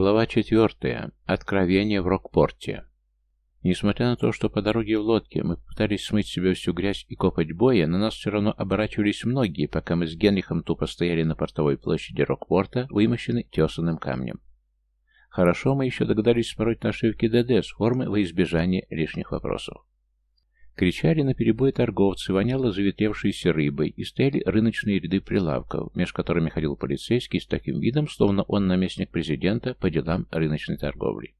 Глава четвертая. Откровение в Рокпорте. Несмотря на то, что по дороге в лодке мы пытались смыть себе всю грязь и копать боя, на нас все равно оборачивались многие, пока мы с Генрихом тупо стояли на портовой площади Рокпорта, вымощенной тесанным камнем. Хорошо мы еще догадались спороть нашивки ДД с формы во избежание лишних вопросов. Кричали на перебой торговцы, воняло заветревшейся рыбой, и стояли рыночные ряды прилавков, между которыми ходил полицейский с таким видом, словно он наместник президента по делам рыночной торговли.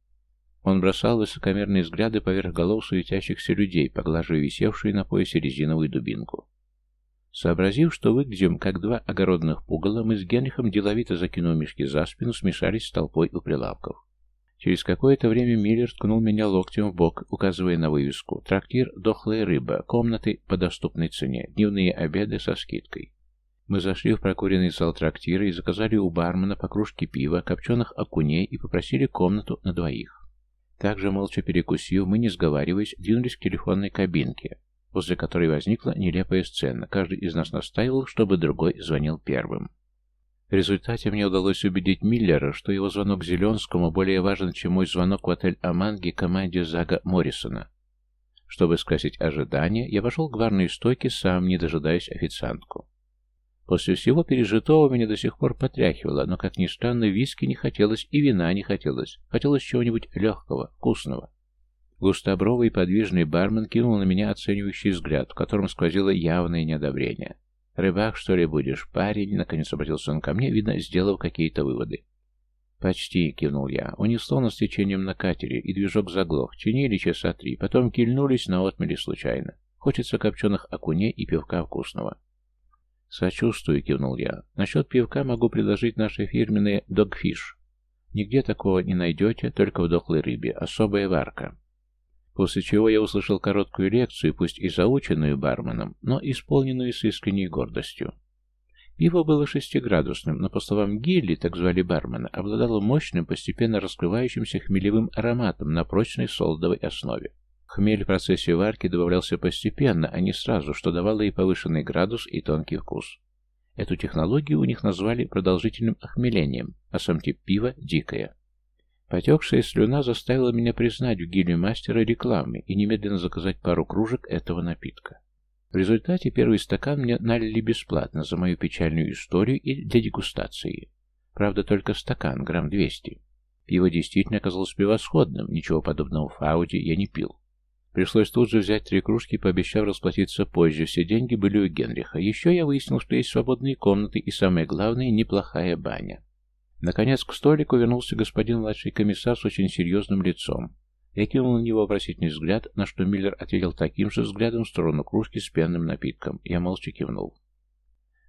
Он бросал высокомерные взгляды поверх голов суетящихся людей, поглаживая висевшую на поясе резиновую дубинку. Сообразив, что выглядим как два огородных пугала, мы с Генрихом, деловито закинув мешки за спину, смешались с толпой у прилавков. Через какое-то время Миллер ткнул меня локтем в бок, указывая на вывеску «Трактир «Дохлая рыба», комнаты по доступной цене, дневные обеды со скидкой». Мы зашли в прокуренный зал трактира и заказали у бармена по кружке пива, копченых окуней и попросили комнату на двоих. Также, молча перекусив, мы, не сговариваясь, двинулись к телефонной кабинке, возле которой возникла нелепая сцена. Каждый из нас настаивал, чтобы другой звонил первым. В результате мне удалось убедить Миллера, что его звонок Зеленскому более важен, чем мой звонок в отель «Аманги» команде Зага Моррисона. Чтобы скрасить ожидания, я пошел к барной стойке сам, не дожидаясь официантку. После всего пережитого меня до сих пор потряхивало, но, как ни странно, виски не хотелось и вина не хотелось. Хотелось чего-нибудь легкого, вкусного. Густобровый подвижный бармен кинул на меня оценивающий взгляд, в котором сквозило явное неодобрение. «Рыбак, что ли, будешь, парень?» Наконец обратился он ко мне, видно, сделав какие-то выводы. «Почти», — кивнул я. Унесло нас течением на катере, и движок заглох. Чинили часа три, потом кильнулись, на отмели случайно. Хочется копченых окуней и пивка вкусного. «Сочувствую», — кивнул я. «Насчет пивка могу предложить наши фирменные «Догфиш». Нигде такого не найдете, только в дохлой рыбе. Особая варка. После чего я услышал короткую лекцию, пусть и заученную барменом, но исполненную с искренней гордостью. Пиво было шестиградусным, но, по словам Гилли, так звали бармена, обладало мощным, постепенно раскрывающимся хмелевым ароматом на прочной солодовой основе. Хмель в процессе варки добавлялся постепенно, а не сразу, что давало и повышенный градус, и тонкий вкус. Эту технологию у них назвали продолжительным охмелением, а сам тип пива – дикое. Потекшая слюна заставила меня признать в гильдии мастера рекламы и немедленно заказать пару кружек этого напитка. В результате первый стакан мне налили бесплатно за мою печальную историю и для дегустации. Правда, только стакан, грамм 200. Пиво действительно оказалось превосходным, ничего подобного в Фауде я не пил. Пришлось тут же взять три кружки, пообещав расплатиться позже. Все деньги были у Генриха. Еще я выяснил, что есть свободные комнаты и, самое главное, неплохая баня. Наконец к столику вернулся господин младший комиссар с очень серьезным лицом. Я кинул на него вопросительный взгляд, на что Миллер ответил таким же взглядом в сторону кружки с пенным напитком. Я молча кивнул.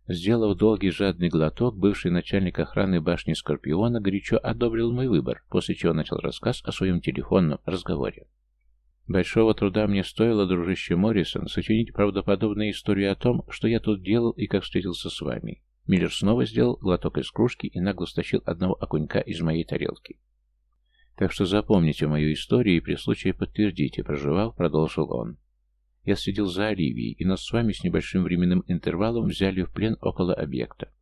Сделав долгий жадный глоток, бывший начальник охраны башни Скорпиона горячо одобрил мой выбор, после чего начал рассказ о своем телефонном разговоре. Большого труда мне стоило, дружище Моррисон, сочинить правдоподобную историю о том, что я тут делал и как встретился с вами. Миллер снова сделал глоток из кружки и нагло стащил одного окунька из моей тарелки. Так что запомните мою историю и при случае подтвердите, проживав, продолжил он. Я следил за Оливией, и нас с вами с небольшим временным интервалом взяли в плен около объекта.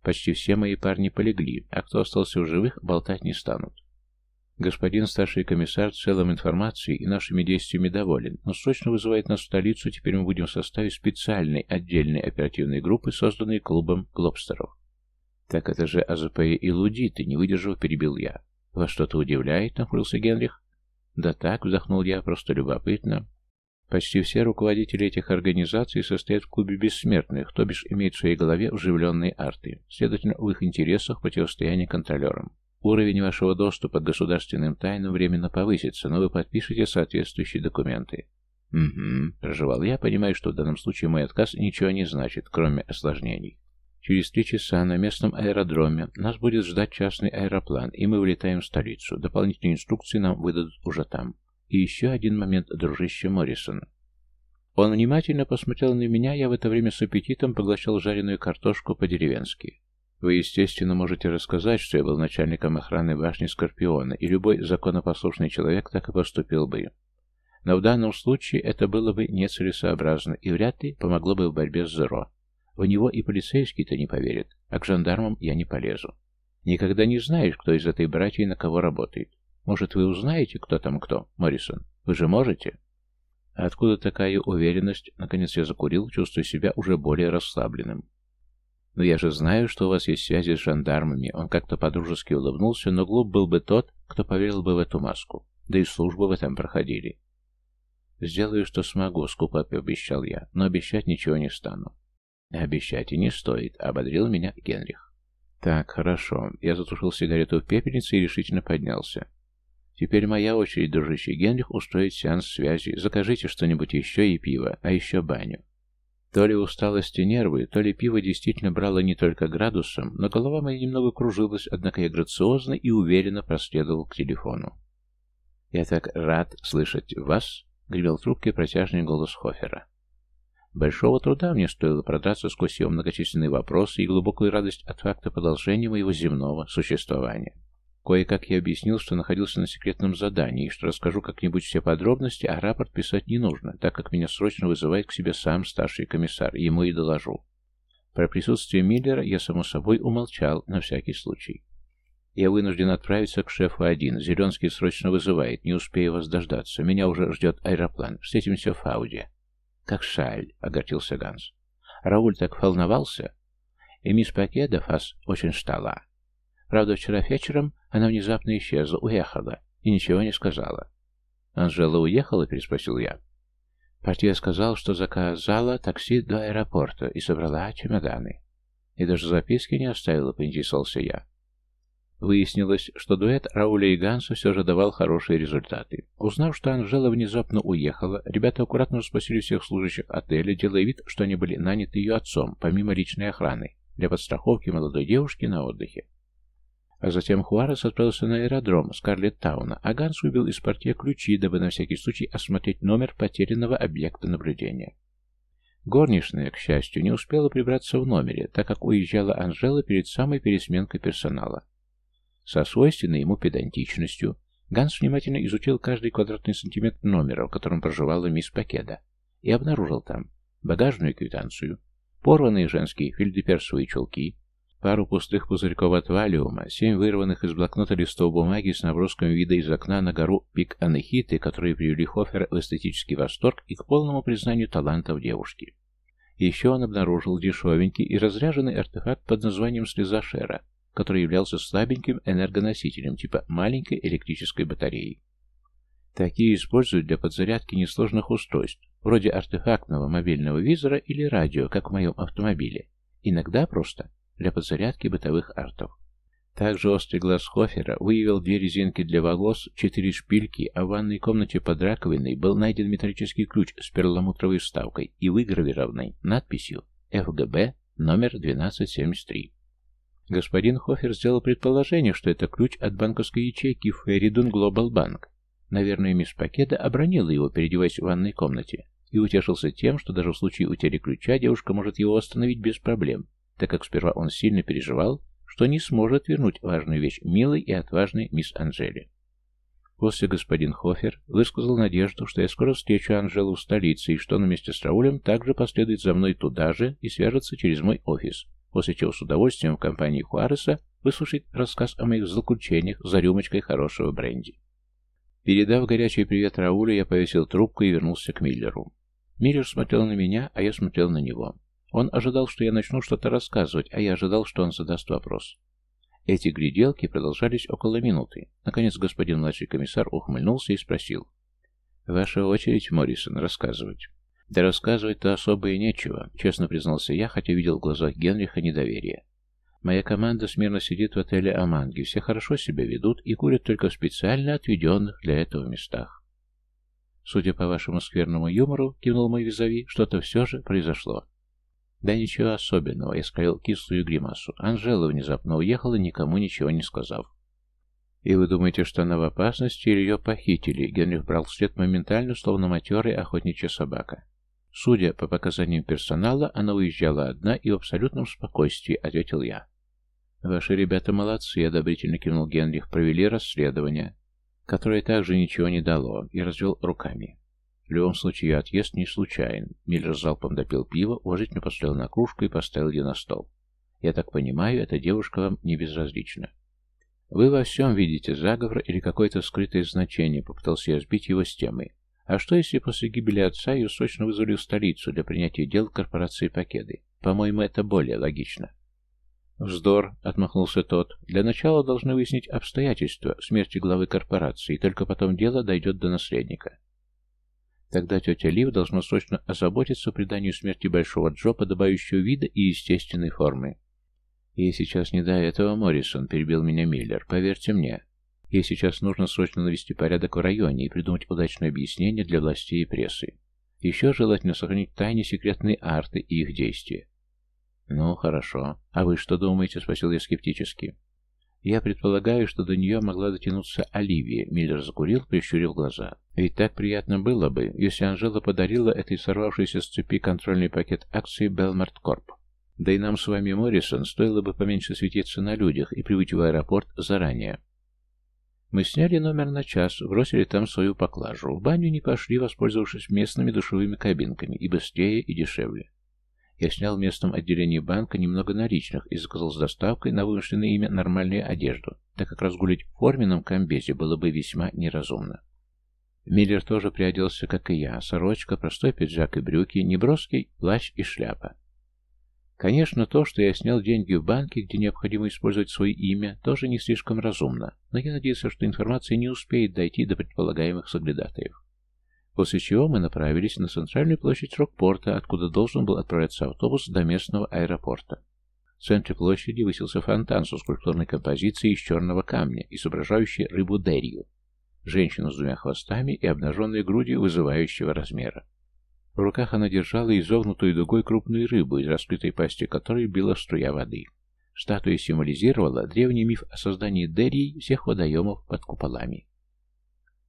Почти все мои парни полегли, а кто остался в живых, болтать не станут. Господин старший комиссар целым информацией и нашими действиями доволен, но срочно вызывает нас в столицу, теперь мы будем в составе специальной отдельной оперативной группы, созданной клубом глобстеров. Так это же АЗП и лудиты, не выдержав, перебил я. Вас что-то удивляет, нахмурился Генрих? Да так, вздохнул я, просто любопытно. Почти все руководители этих организаций состоят в клубе бессмертных, то бишь имеют в своей голове вживленные арты. Следовательно, в их интересах противостояние контролерам. Уровень вашего доступа к государственным тайнам временно повысится, но вы подпишете соответствующие документы. Угу, проживал я, понимаю, что в данном случае мой отказ ничего не значит, кроме осложнений. Через три часа на местном аэродроме нас будет ждать частный аэроплан, и мы вылетаем в столицу. Дополнительные инструкции нам выдадут уже там. И еще один момент, дружище Моррисон. Он внимательно посмотрел на меня, я в это время с аппетитом поглощал жареную картошку по-деревенски. Вы, естественно, можете рассказать, что я был начальником охраны башни Скорпиона, и любой законопослушный человек так и поступил бы. Но в данном случае это было бы нецелесообразно и вряд ли помогло бы в борьбе с Зеро. В него и полицейский-то не поверит, а к жандармам я не полезу. Никогда не знаешь, кто из этой братьи на кого работает. Может, вы узнаете, кто там кто, Моррисон? Вы же можете?» Откуда такая уверенность? Наконец я закурил, чувствуя себя уже более расслабленным. «Но я же знаю, что у вас есть связи с жандармами». Он как-то подружески улыбнулся, но глуп был бы тот, кто поверил бы в эту маску. Да и службы в этом проходили. «Сделаю, что смогу», — скупо пообещал я, — «но обещать ничего не стану». «Обещать и не стоит», — ободрил меня Генрих. «Так, хорошо». Я затушил сигарету в пепельнице и решительно поднялся. «Теперь моя очередь, дружище Генрих, устроить сеанс связи. Закажите что-нибудь еще и пиво, а еще баню». То ли усталость и нервы, то ли пиво действительно брало не только градусом, но голова моя немного кружилась, однако я грациозно и уверенно проследовал к телефону. «Я так рад слышать вас!» — гремел трубкой протяжный голос Хофера. Большого труда мне стоило продраться сквозь его многочисленные вопросы и глубокую радость от факта продолжения моего земного существования. Кое-как я объяснил, что находился на секретном задании, и что расскажу как-нибудь все подробности, а рапорт писать не нужно, так как меня срочно вызывает к себе сам старший комиссар, ему и доложу. Про присутствие Миллера я, само собой, умолчал на всякий случай. Я вынужден отправиться к шефу один. Зеленский срочно вызывает, не успею вас дождаться. Меня уже ждет аэроплан. Встретимся в Фауде. Как шаль, огорчился Ганс. Рауль так волновался. И мисс Пакеда вас очень ждала. Правда, вчера вечером она внезапно исчезла, уехала и ничего не сказала. «Анжела уехала?» – переспросил я. Партия сказал, что заказала такси до аэропорта и собрала чемоданы. И даже записки не оставила, поинтересовался я. Выяснилось, что дуэт Рауля и Ганса все же давал хорошие результаты. Узнав, что Анжела внезапно уехала, ребята аккуратно расспросили всех служащих отеля, делая вид, что они были наняты ее отцом, помимо личной охраны, для подстраховки молодой девушки на отдыхе. А затем Хуарес отправился на аэродром Скарлетт-Тауна, а Ганс выбил из портье ключи, дабы на всякий случай осмотреть номер потерянного объекта наблюдения. Горничная, к счастью, не успела прибраться в номере, так как уезжала Анжела перед самой пересменкой персонала. Со свойственной ему педантичностью Ганс внимательно изучил каждый квадратный сантиметр номера, в котором проживала мисс Пакеда, и обнаружил там багажную квитанцию, порванные женские фельдеперсовые чулки, Пару пустых пузырьков от валиума, семь вырванных из блокнота листов бумаги с наброском вида из окна на гору Пик-Анахиты, которые привели Хофера в эстетический восторг и к полному признанию талантов девушки. Еще он обнаружил дешевенький и разряженный артефакт под названием «Слеза Шера», который являлся слабеньким энергоносителем типа маленькой электрической батареи. Такие используют для подзарядки несложных устройств, вроде артефактного мобильного визора или радио, как в моем автомобиле. Иногда просто для подзарядки бытовых артов. Также острый глаз Хофера выявил две резинки для волос, четыре шпильки, а в ванной комнате под раковиной был найден металлический ключ с перламутровой вставкой и выгравированной надписью «ФГБ номер 1273». Господин Хофер сделал предположение, что это ключ от банковской ячейки Феридун Глобал Банк. Наверное, мисс Пакеда обронила его, переодеваясь в ванной комнате, и утешился тем, что даже в случае утери ключа девушка может его восстановить без проблем, так как сперва он сильно переживал, что не сможет вернуть важную вещь милой и отважной мисс Анжели. После господин Хофер высказал надежду, что я скоро встречу Анжелу в столице и что он вместе с Раулем также последует за мной туда же и свяжется через мой офис, после чего с удовольствием в компании Хуареса выслушает рассказ о моих злоключениях за рюмочкой хорошего бренди. Передав горячий привет Раулю, я повесил трубку и вернулся к Миллеру. Миллер смотрел на меня, а я смотрел на него. Он ожидал, что я начну что-то рассказывать, а я ожидал, что он задаст вопрос. Эти гляделки продолжались около минуты. Наконец господин младший комиссар ухмыльнулся и спросил. «Ваша очередь, Моррисон, рассказывать». «Да рассказывать-то особо и нечего», — честно признался я, хотя видел в глазах Генриха недоверие. «Моя команда смирно сидит в отеле Аманги, все хорошо себя ведут и курят только в специально отведенных для этого местах». «Судя по вашему скверному юмору», — кивнул мой визави, — «что-то все же произошло». Да ничего особенного, я скорил кислую гримасу. Анжела внезапно уехала, никому ничего не сказав. «И вы думаете, что она в опасности или ее похитили?» Генрих брал след моментально, словно матерая охотничья собака. «Судя по показаниям персонала, она уезжала одна и в абсолютном спокойствии», — ответил я. «Ваши ребята молодцы», — одобрительно кивнул Генрих, — «провели расследование, которое также ничего не дало», и развел руками. В любом случае, отъезд не случайен. Миллер залпом допил пиво, уважительно посмотрел на кружку и поставил ее на стол. Я так понимаю, эта девушка вам не безразлична. Вы во всем видите заговор или какое-то скрытое значение, попытался я сбить его с темы. А что, если после гибели отца ее срочно вызвали в столицу для принятия дел корпорации Покеды? По-моему, это более логично. «Вздор», — отмахнулся тот. «Для начала должны выяснить обстоятельства смерти главы корпорации, и только потом дело дойдет до наследника. Тогда тетя Лив должна срочно озаботиться приданию смерти Большого Джо подобающего вида и естественной формы. «Ей сейчас не до этого, Моррисон», — перебил меня Миллер. «Поверьте мне, ей сейчас нужно срочно навести порядок в районе и придумать удачное объяснение для властей и прессы. Еще желательно сохранить тайне секретные арты и их действия». «Ну, хорошо. А вы что думаете?» — спросил я скептически. «Я предполагаю, что до нее могла дотянуться Оливия», — Миллер закурил, прищурив глаза. «Ведь так приятно было бы, если Анжела подарила этой сорвавшейся с цепи контрольный пакет акций Белмарт Корп. Да и нам с вами, Моррисон, стоило бы поменьше светиться на людях и прибыть в аэропорт заранее. Мы сняли номер на час, бросили там свою поклажу. В баню не пошли, воспользовавшись местными душевыми кабинками, и быстрее, и дешевле. Я снял в местном отделении банка немного наличных и заказал с доставкой на вымышленное имя нормальную одежду, так как разгулять в форменном комбезе было бы весьма неразумно. Миллер тоже приоделся, как и я. Сорочка, простой пиджак и брюки, неброский плащ и шляпа. Конечно, то, что я снял деньги в банке, где необходимо использовать свое имя, тоже не слишком разумно, но я надеялся, что информация не успеет дойти до предполагаемых соглядатаев. После чего мы направились на центральную площадь Рокпорта, откуда должен был отправляться автобус до местного аэропорта. В центре площади высился фонтан со скульптурной композицией из черного камня, изображающей рыбу Дерью, женщину с двумя хвостами и обнаженной грудью вызывающего размера. В руках она держала изогнутую дугой крупную рыбу, из раскрытой пасти которой била струя воды. Статуя символизировала древний миф о создании Дерий всех водоемов под куполами.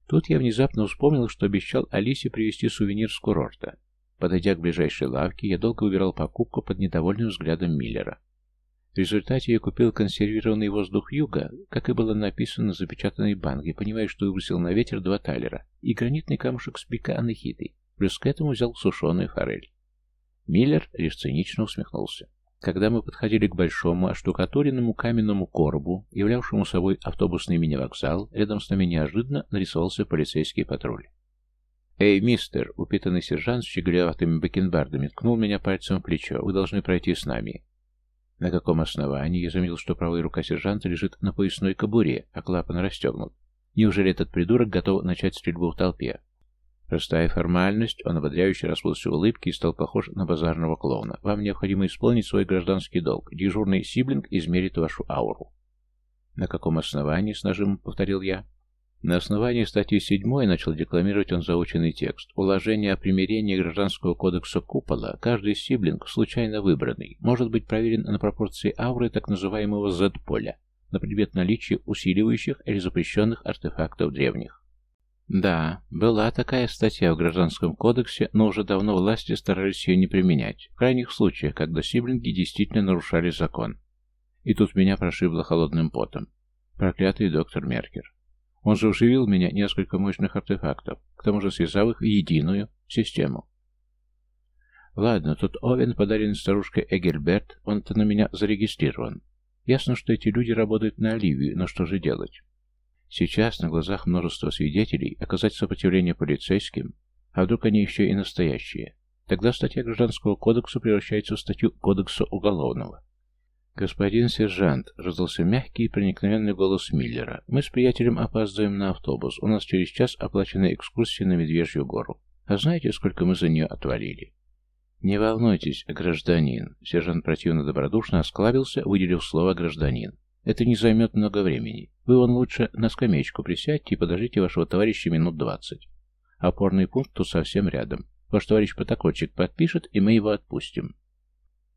Тут я внезапно вспомнил, что обещал Алисе привезти сувенир с курорта. Подойдя к ближайшей лавке, я долго выбирал покупку под недовольным взглядом Миллера. В результате я купил консервированный воздух юга, как и было написано на запечатанной банке, понимая, что выбросил на ветер два талера, и гранитный камушек с пика анахитой. Плюс к этому взял сушеную форель. Миллер лишь цинично усмехнулся. Когда мы подходили к большому оштукатуренному каменному коробу, являвшему собой автобусный мини-вокзал, рядом с нами неожиданно нарисовался полицейский патруль. «Эй, мистер!» — упитанный сержант с щеголеватыми бакенбардами ткнул меня пальцем в плечо. «Вы должны пройти с нами». На каком основании я заметил, что правая рука сержанта лежит на поясной кобуре, а клапан расстегнут? Неужели этот придурок готов начать стрельбу в толпе? Простая формальность, он ободряюще расплылся в улыбке и стал похож на базарного клоуна. Вам необходимо исполнить свой гражданский долг. Дежурный сиблинг измерит вашу ауру. На каком основании, с нажимом повторил я. На основании статьи 7 начал декламировать он заученный текст. Уложение о примирении Гражданского кодекса Купола, каждый сиблинг, случайно выбранный, может быть проверен на пропорции ауры так называемого Z-поля, на предмет наличия усиливающих или запрещенных артефактов древних. Да, была такая статья в Гражданском кодексе, но уже давно власти старались ее не применять, в крайних случаях, когда сиблинги действительно нарушали закон. И тут меня прошибло холодным потом. Проклятый доктор Меркер. Он же уживил меня несколько мощных артефактов, к тому же связав их в единую систему. Ладно, тут Овен подарен старушкой Эгельберт, он-то на меня зарегистрирован. Ясно, что эти люди работают на Оливию, но что же делать? Сейчас, на глазах множества свидетелей, оказать сопротивление полицейским, а вдруг они еще и настоящие, тогда статья Гражданского кодекса превращается в статью Кодекса уголовного. «Господин сержант», — раздался мягкий и проникновенный голос Миллера, — «мы с приятелем опаздываем на автобус. У нас через час оплачена экскурсия на Медвежью гору. А знаете, сколько мы за нее отвалили?» «Не волнуйтесь, гражданин», — сержант противно добродушно осклабился, выделив слово «гражданин». Это не займет много времени. Вы вон лучше на скамеечку присядьте и подождите вашего товарища минут двадцать. Опорный пункт тут совсем рядом. Ваш товарищ протокольчик подпишет, и мы его отпустим.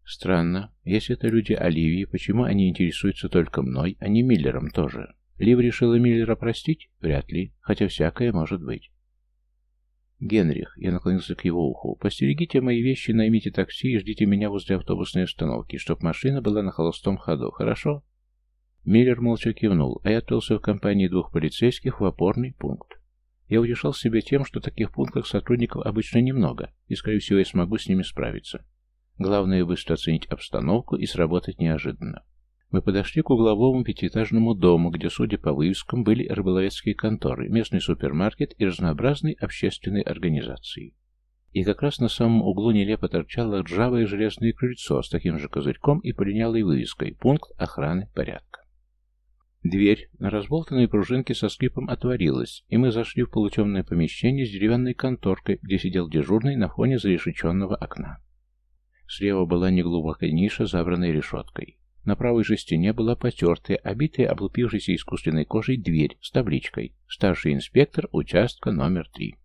Странно. Если это люди Оливии, почему они интересуются только мной, а не Миллером тоже? Лив решила Миллера простить? Вряд ли, хотя всякое может быть. «Генрих», — я наклонился к его уху, — «постерегите мои вещи, наймите такси и ждите меня возле автобусной остановки, чтоб машина была на холостом ходу, хорошо?» Миллер молча кивнул, а я отправился в компании двух полицейских в опорный пункт. Я утешал себя тем, что таких пунктов сотрудников обычно немного, и, скорее всего, я смогу с ними справиться. Главное быстро оценить обстановку и сработать неожиданно. Мы подошли к угловому пятиэтажному дому, где, судя по вывескам, были рыболовецкие конторы, местный супермаркет и разнообразные общественные организации. И как раз на самом углу нелепо торчало ржавое железное крыльцо с таким же козырьком и полинялой вывеской «Пункт охраны порядка». Дверь на разболтанной пружинке со скрипом отворилась, и мы зашли в полутемное помещение с деревянной конторкой, где сидел дежурный на фоне зарешеченного окна. Слева была неглубокая ниша, забранная решеткой. На правой же стене была потертая, обитая облупившейся искусственной кожей дверь с табличкой «Старший инспектор участка номер три».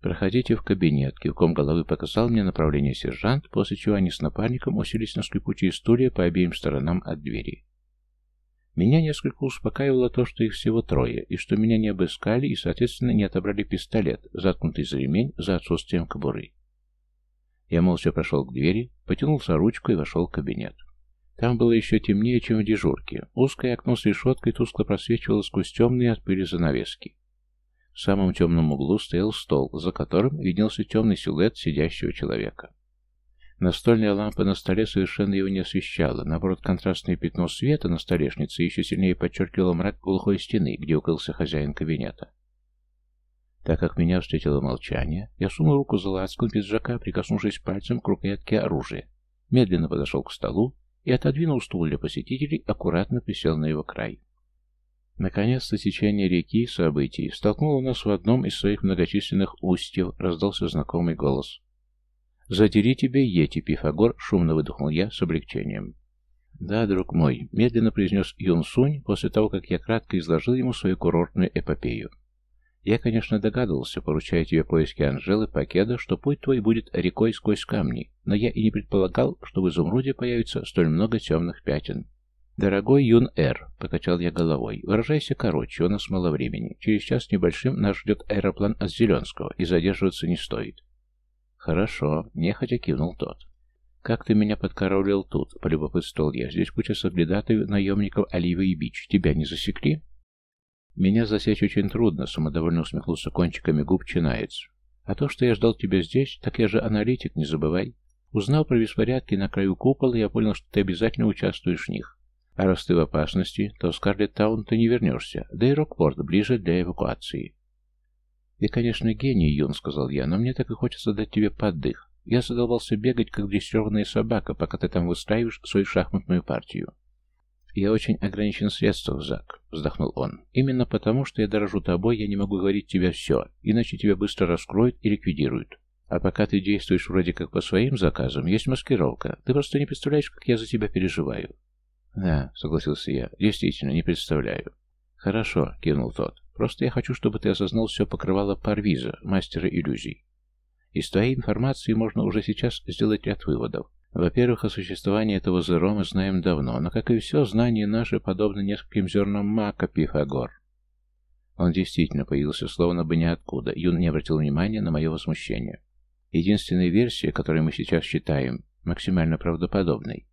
«Проходите в кабинет», — кивком головы показал мне направление сержант, после чего они с напарником уселись на скрипучие стулья по обеим сторонам от двери. Меня несколько успокаивало то, что их всего трое, и что меня не обыскали и, соответственно, не отобрали пистолет, заткнутый за ремень за отсутствием кобуры. Я молча прошел к двери, потянулся ручку и вошел в кабинет. Там было еще темнее, чем в дежурке. Узкое окно с решеткой тускло просвечивало сквозь темные от пыли занавески. В самом темном углу стоял стол, за которым виднелся темный силуэт сидящего человека. Настольная лампа на столе совершенно его не освещала, наоборот, контрастное пятно света на столешнице еще сильнее подчеркивало мрак глухой стены, где укрылся хозяин кабинета. Так как меня встретило молчание, я сунул руку за лацкан пиджака, прикоснувшись пальцем к рукоятке оружия, медленно подошел к столу и отодвинул стул для посетителей, аккуратно присел на его край. Наконец-то течение реки событий столкнуло нас в одном из своих многочисленных устьев, раздался знакомый голос. «Задери тебе, Ети, Пифагор!» — шумно выдохнул я с облегчением. «Да, друг мой», — медленно произнес Юн Сунь после того, как я кратко изложил ему свою курортную эпопею. «Я, конечно, догадывался, поручая тебе поиски Анжелы Пакеда, что путь твой будет рекой сквозь камни, но я и не предполагал, что в изумруде появится столь много темных пятен. «Дорогой Юн-Эр», — покачал я головой, — «выражайся короче, у нас мало времени. Через час небольшим нас ждет аэроплан от Зеленского, и задерживаться не стоит». «Хорошо», — нехотя кивнул тот. «Как ты меня подкараулил тут?» — полюбопытствовал я. «Здесь куча соглядатаев, наемников Оливы и Бич. Тебя не засекли?» «Меня засечь очень трудно», — самодовольно усмехнулся кончиками губ чинаец. «А то, что я ждал тебя здесь, так я же аналитик, не забывай. Узнал про беспорядки на краю купола, я понял, что ты обязательно участвуешь в них. А раз ты в опасности, то в Скарлетт-таун ты не вернешься, да и Рокпорт ближе для эвакуации. «Ты, конечно, гений, Юн», — сказал я, — «но мне так и хочется дать тебе поддых. Я задолбался бегать, как дрессированная собака, пока ты там выстраиваешь свою шахматную партию». «Я очень ограничен в средствах, Зак», — вздохнул он. «Именно потому, что я дорожу тобой, я не могу говорить тебе все, иначе тебя быстро раскроют и ликвидируют. А пока ты действуешь вроде как по своим заказам, есть маскировка. Ты просто не представляешь, как я за тебя переживаю. «Да», — согласился я, — «действительно, не представляю». «Хорошо», — кивнул тот. «Просто я хочу, чтобы ты осознал все покрывало Парвиза, мастера иллюзий. Из твоей информации можно уже сейчас сделать ряд выводов. Во-первых, о существовании этого зеро мы знаем давно, но, как и все, знания наши подобны нескольким зернам мака, Пифагор. Он действительно появился словно бы ниоткуда, Юн не обратил внимания на мое возмущение. Единственная версия, которую мы сейчас считаем максимально правдоподобной,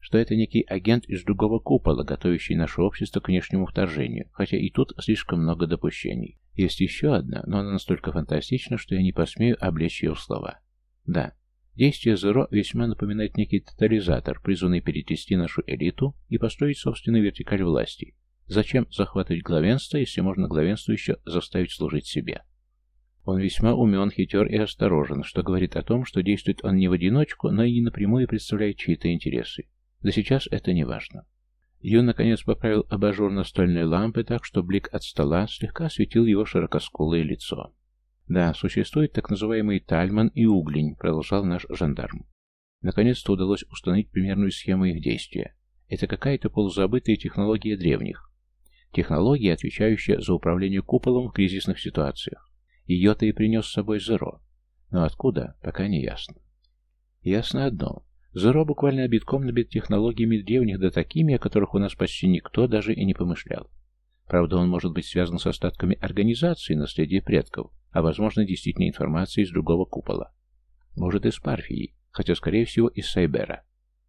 что это некий агент из другого купола, готовящий наше общество к внешнему вторжению, хотя и тут слишком много допущений. Есть еще одна, но она настолько фантастична, что я не посмею облечь ее в слова. Да, действие Зеро весьма напоминает некий тотализатор, призванный перетрясти нашу элиту и построить собственную вертикаль власти. Зачем захватывать главенство, если можно главенство еще заставить служить себе? Он весьма умен, хитер и осторожен, что говорит о том, что действует он не в одиночку, но и не напрямую представляет чьи-то интересы. Да сейчас это не важно. Ю, наконец, поправил абажур настольной лампы так, что блик от стола слегка осветил его широкоскулое лицо. «Да, существует так называемый тальман и углень», — продолжал наш жандарм. Наконец-то удалось установить примерную схему их действия. Это какая-то полузабытая технология древних. Технология, отвечающая за управление куполом в кризисных ситуациях. Ее-то и принес с собой Зеро. Но откуда, пока не ясно. Ясно одно. Зеро буквально битком набит технологиями древних, да такими, о которых у нас почти никто даже и не помышлял. Правда, он может быть связан с остатками организации наследия предков, а возможно действительно информацией из другого купола. Может и с Парфией, хотя скорее всего из Сайбера.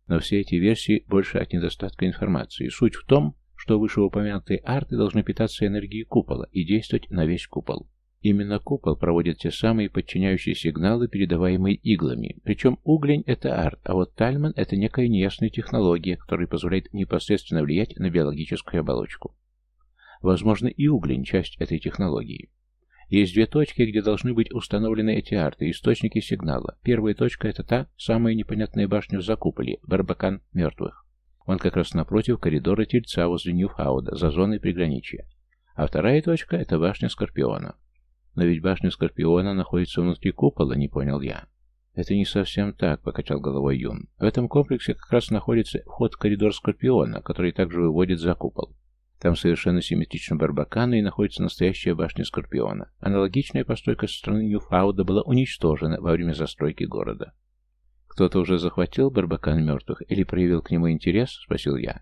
Но все эти версии больше от недостатка информации. Суть в том, что вышеупомянутые арты должны питаться энергией купола и действовать на весь купол. Именно купол проводит те самые подчиняющие сигналы, передаваемые иглами. Причем углень — это арт, а вот тальман — это некая неясная технология, которая позволяет непосредственно влиять на биологическую оболочку. Возможно, и углень — часть этой технологии. Есть две точки, где должны быть установлены эти арты, источники сигнала. Первая точка — это та самая непонятная башня в закуполе, Барбакан мертвых. Он как раз напротив коридора Тельца возле Ньюфауда, за зоной приграничья. А вторая точка — это башня Скорпиона. Но ведь башня Скорпиона находится внутри купола, не понял я. Это не совсем так, покачал головой Юн. В этом комплексе как раз находится вход в коридор Скорпиона, который также выводит за купол. Там совершенно симметрично Барбакана и находится настоящая башня Скорпиона. Аналогичная постройка со стороны Ньюфауда была уничтожена во время застройки города. «Кто-то уже захватил Барбакан мертвых или проявил к нему интерес?» — спросил я.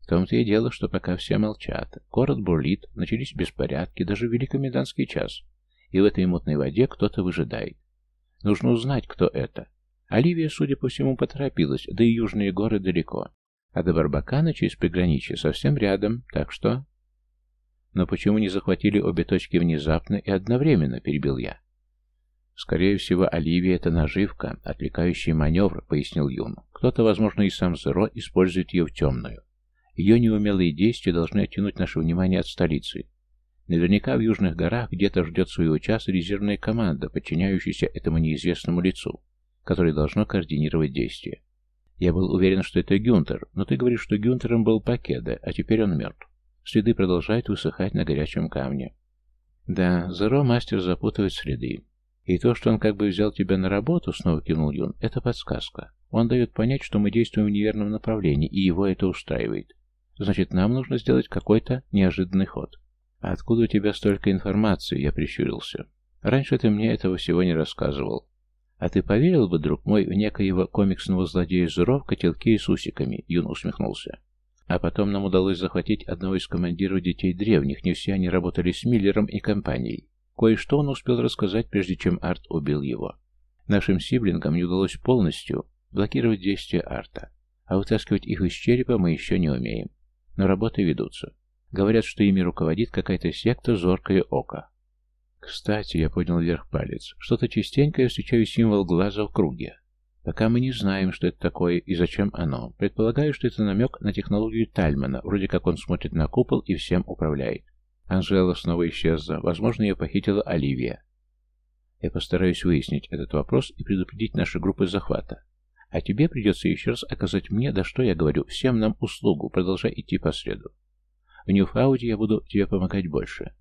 В том-то и дело, что пока все молчат. Город бурлит, начались беспорядки, даже в великомеданский час и в этой мутной воде кто-то выжидает. Нужно узнать, кто это. Оливия, судя по всему, поторопилась, да и южные горы далеко. А до Барбакана через приграничье совсем рядом, так что... Но почему не захватили обе точки внезапно и одновременно, перебил я. Скорее всего, Оливия — это наживка, отвлекающий маневр, пояснил Юн. Кто-то, возможно, и сам Зеро использует ее в темную. Ее неумелые действия должны оттянуть наше внимание от столицы, Наверняка в южных горах где-то ждет своего часа резервная команда, подчиняющаяся этому неизвестному лицу, которое должно координировать действия. Я был уверен, что это Гюнтер, но ты говоришь, что Гюнтером был Пакеда, а теперь он мертв. Следы продолжают высыхать на горячем камне. Да, Зеро мастер запутывает следы. И то, что он как бы взял тебя на работу, снова кивнул Юн, это подсказка. Он дает понять, что мы действуем в неверном направлении, и его это устраивает. Значит, нам нужно сделать какой-то неожиданный ход. «А откуда у тебя столько информации?» Я прищурился. «Раньше ты мне этого всего не рассказывал. А ты поверил бы, друг мой, в некоего комиксного злодея Зеро в котелке и с усиками?» Юн усмехнулся. А потом нам удалось захватить одного из командиров детей древних. Не все они работали с Миллером и компанией. Кое-что он успел рассказать, прежде чем Арт убил его. Нашим сиблингам не удалось полностью блокировать действия Арта. А вытаскивать их из черепа мы еще не умеем. Но работы ведутся. Говорят, что ими руководит какая-то секта «Зоркое око». Кстати, я поднял вверх палец. Что-то частенько я встречаю символ глаза в круге. Пока мы не знаем, что это такое и зачем оно. Предполагаю, что это намек на технологию Тальмана, вроде как он смотрит на купол и всем управляет. Анжела снова исчезла. Возможно, ее похитила Оливия. Я постараюсь выяснить этот вопрос и предупредить наши группы захвата. А тебе придется еще раз оказать мне, да что я говорю, всем нам услугу, продолжай идти по следу. В Ньюфауде я буду тебе помогать больше.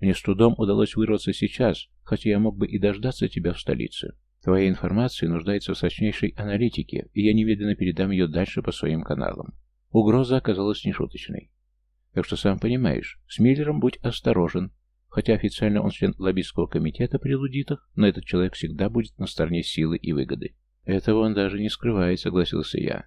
Мне с трудом удалось вырваться сейчас, хотя я мог бы и дождаться тебя в столице. Твоя информация нуждается в сочнейшей аналитике, и я немедленно передам ее дальше по своим каналам. Угроза оказалась нешуточной. Так что, сам понимаешь, с Миллером будь осторожен. Хотя официально он член лоббистского комитета при лудитах, но этот человек всегда будет на стороне силы и выгоды. Этого он даже не скрывает, согласился я.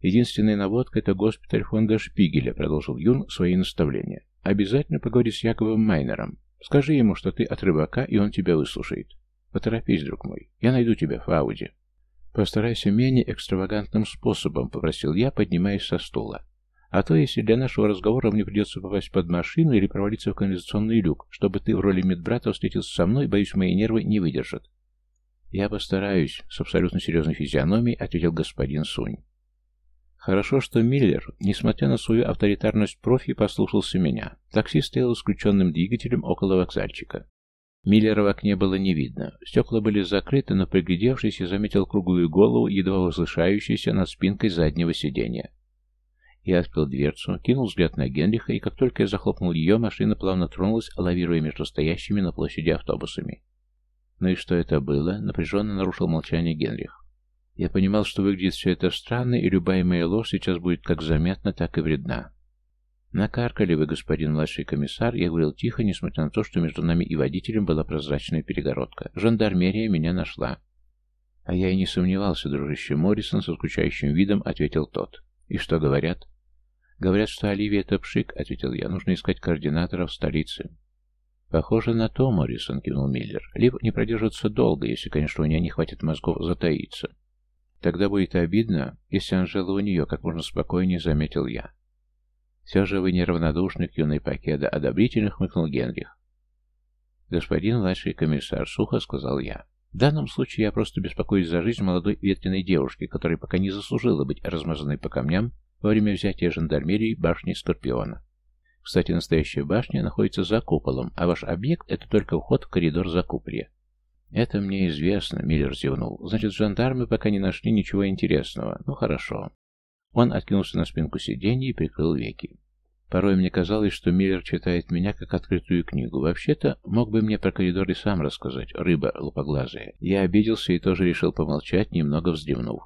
Единственная наводка — это госпиталь фонда Шпигеля, продолжил Юн свои наставления. Обязательно поговори с Яковом Майнером. Скажи ему, что ты от рыбака, и он тебя выслушает. Поторопись, друг мой. Я найду тебя в Ауди. Постарайся менее экстравагантным способом, попросил я, поднимаясь со стула. А то, если для нашего разговора мне придется попасть под машину или провалиться в канализационный люк, чтобы ты в роли медбрата встретился со мной, боюсь, мои нервы не выдержат. Я постараюсь, с абсолютно серьезной физиономией ответил господин Сунь. Хорошо, что Миллер, несмотря на свою авторитарность профи, послушался меня. Такси стоял исключенным двигателем около вокзальчика. Миллера в окне было не видно. Стекла были закрыты, но приглядевшись, я заметил круглую голову, едва возвышающуюся над спинкой заднего сиденья. Я открыл дверцу, кинул взгляд на Генриха, и как только я захлопнул ее, машина плавно тронулась, лавируя между стоящими на площади автобусами. «Ну и что это было?» — напряженно нарушил молчание Генрих. Я понимал, что выглядит все это странно, и любая моя ложь сейчас будет как заметна, так и вредна. «Накаркали вы, господин младший комиссар», я говорил тихо, несмотря на то, что между нами и водителем была прозрачная перегородка. «Жандармерия меня нашла». «А я и не сомневался, дружище Моррисон, со скучающим видом ответил тот. И что говорят?» «Говорят, что Оливия это пшик», — ответил я. «Нужно искать координаторов в столице». «Похоже на то, Моррисон», — кивнул Миллер. «Либо не продержится долго, если, конечно, у нее не хватит мозгов затаиться. Тогда будет обидно, если Анжела у нее, как можно спокойнее заметил я. Все же вы неравнодушны к юной Покеда, одобрительно хмыкнул Генрих. «Господин младший комиссар», — сухо сказал я. «В данном случае я просто беспокоюсь за жизнь молодой ветреной девушки, которая пока не заслужила быть размазанной по камням во время взятия жандармерии башни Скорпиона. Кстати, настоящая башня находится за куполом, а ваш объект — это только вход в коридор за. «Это мне известно», — Миллер зевнул. «Значит, жандармы пока не нашли ничего интересного. Ну, хорошо». Он откинулся на спинку сиденья и прикрыл веки. Порой мне казалось, что Миллер читает меня как открытую книгу. Вообще-то, мог бы мне про коридор и сам рассказать, рыба лупоглазая. Я обиделся и тоже решил помолчать, немного вздремнув.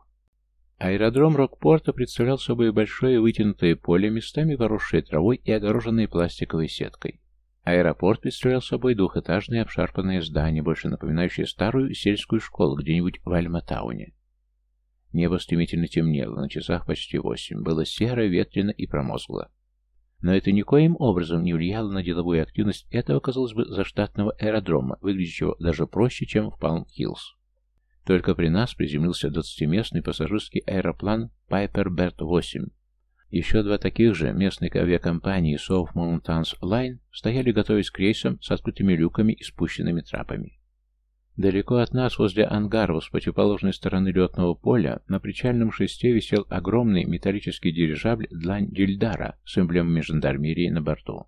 Аэродром Рокпорта представлял собой большое вытянутое поле, местами поросшее травой и огороженное пластиковой сеткой. Аэропорт представлял собой двухэтажное обшарпанное здание, больше напоминающее старую сельскую школу где-нибудь в Альматауне. Небо стремительно темнело, на часах почти восемь. Было серо, ветрено и промозгло. Но это никоим образом не влияло на деловую активность этого, казалось бы, заштатного аэродрома, выглядящего даже проще, чем в Палм-Хиллз. Только при нас приземлился 20-местный пассажирский аэроплан Piper Bird 8. Еще два таких же местной авиакомпании South Mountains Line стояли готовясь к рейсам с открытыми люками и спущенными трапами. Далеко от нас, возле ангаров с противоположной стороны летного поля, на причальном шесте висел огромный металлический дирижабль «Длань Дильдара» с эмблемами жандармерии на борту.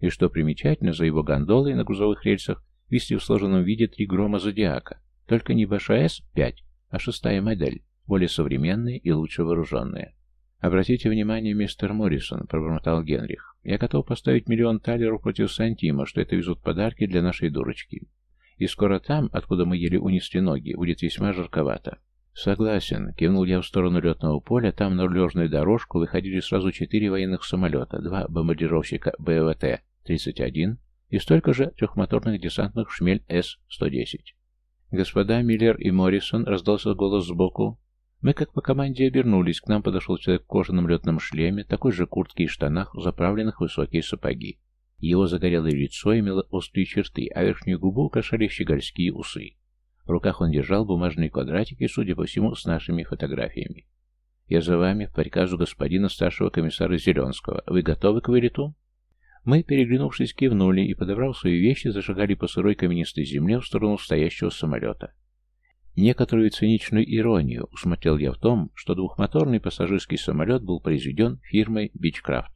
И что примечательно, за его гондолой на грузовых рельсах висли в сложенном виде три грома «Зодиака», только не БШС-5, а шестая модель, более современная и лучше вооруженная. «Обратите внимание, мистер Моррисон», — пробормотал Генрих. «Я готов поставить миллион талеров против Сантима, что это везут подарки для нашей дурочки. И скоро там, откуда мы еле унесли ноги, будет весьма жарковато. «Согласен», — кивнул я в сторону летного поля. Там на рулежную дорожку выходили сразу четыре военных самолета, два бомбардировщика БВТ-31 и столько же трехмоторных десантных «Шмель С-110». «Господа Миллер и Моррисон», — раздался голос сбоку. Мы, как по команде, обернулись. К нам подошел человек в кожаном летном шлеме, такой же куртке и штанах, заправленных высокие сапоги. Его загорелое лицо имело острые черты, а верхнюю губу украшали щегольские усы. В руках он держал бумажные квадратики, судя по всему, с нашими фотографиями. «Я за вами, по приказу господина старшего комиссара Зеленского. Вы готовы к вылету?» Мы, переглянувшись, кивнули и, подобрав свои вещи, зашагали по сырой каменистой земле в сторону стоящего самолета. Некоторую циничную иронию усмотрел я в том, что двухмоторный пассажирский самолет был произведен фирмой «Бичкрафт».